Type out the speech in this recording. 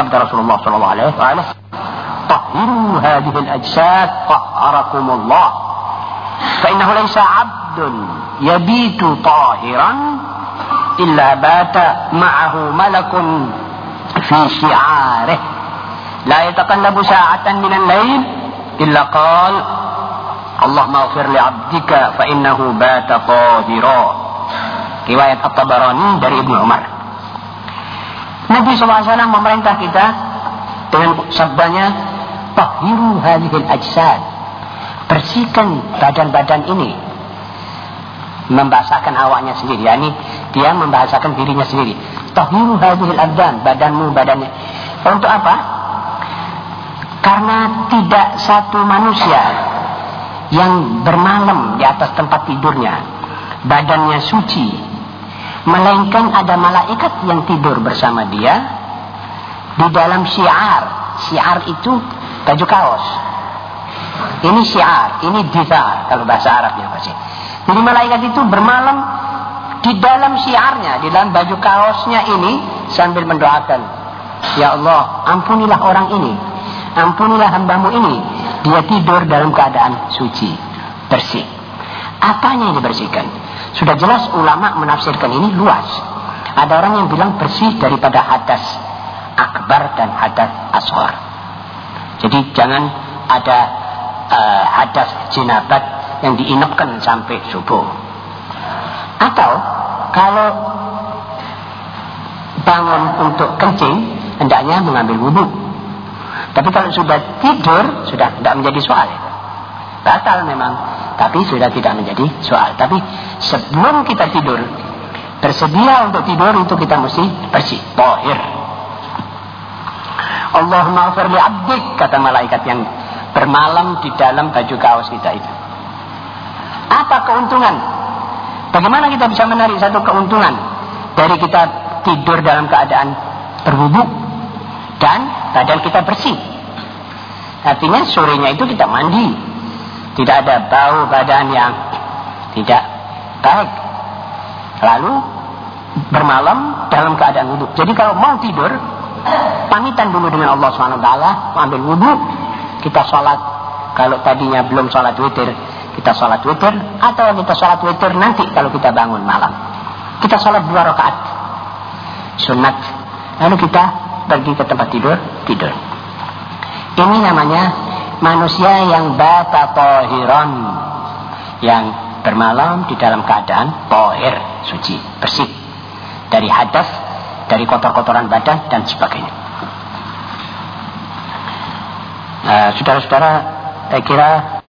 sabda Rasulullah sallallahu alaihi wasallam طهروا هذه الأجساد طهركم الله. فإنه ليس عبد يبيت طاهرا إلا بات معه ملك في شعاره. لا يتقلب ساعة من الليل إلا قال اللهم اغفر لعبدك فإنه بات طاهرا. riwayat At-Tabarani dari Ibnu Umar Nabi SAW memerintah kita dengan sabdanya tahiru hadhil ajsad. Bersihkan badan-badan ini. Membahasakan awaknya sendiri. Yakni dia membahasakan dirinya sendiri. Tahiru hadhil abdan badanmu badannya. Untuk apa? Karena tidak satu manusia yang bermalam di atas tempat tidurnya. Badannya suci melainkan ada malaikat yang tidur bersama dia di dalam syiar. Syiar itu baju kaos. Ini syiar ini dizar kalau bahasa Arabnya pasti. Jadi malaikat itu bermalam di dalam syiarnya di dalam baju kaosnya ini sambil mendoakan ya Allah ampunilah orang ini ampunilah hambamu ini. Dia tidur dalam keadaan suci bersih apanya yang dibersihkan? Sudah jelas ulama menafsirkan ini luas. Ada orang yang bilang bersih daripada hadas akbar dan hadas asghar jadi jangan ada uh, hadas jinabat yang diinapkan sampai subuh. Atau kalau bangun untuk kencing hendaknya mengambil wudhu. Tapi kalau sudah tidur, sudah tidak menjadi soal. Batal memang, tapi sudah tidak menjadi soal. Tapi sebelum kita tidur, bersedia untuk tidur itu kita mesti bersih, tohir. Allahumma li abdik, kata malaikat yang bermalam di dalam baju kaos kita itu. Apa keuntungan? Bagaimana kita bisa menarik satu keuntungan dari kita tidur dalam keadaan berwudu dan badan kita bersih. Artinya sorenya itu kita mandi. Tidak ada bau badan yang tidak baik. Lalu bermalam dalam keadaan wudhu. Jadi kalau mau tidur, pamitan dulu dengan Allah SWT, ambil wudhu, kita sholat. Kalau tadinya belum sholat witir, kita sholat witir. Atau kita sholat witir nanti kalau kita bangun malam. Kita sholat dua rakaat. Sunat. Lalu kita pergi ke tempat tidur, tidur. Ini namanya manusia yang bata tohiron. Yang bermalam di dalam keadaan tohir, suci, bersih. Dari hadas, dari kotor-kotoran badan, dan sebagainya. Nah, saudara-saudara, saya kira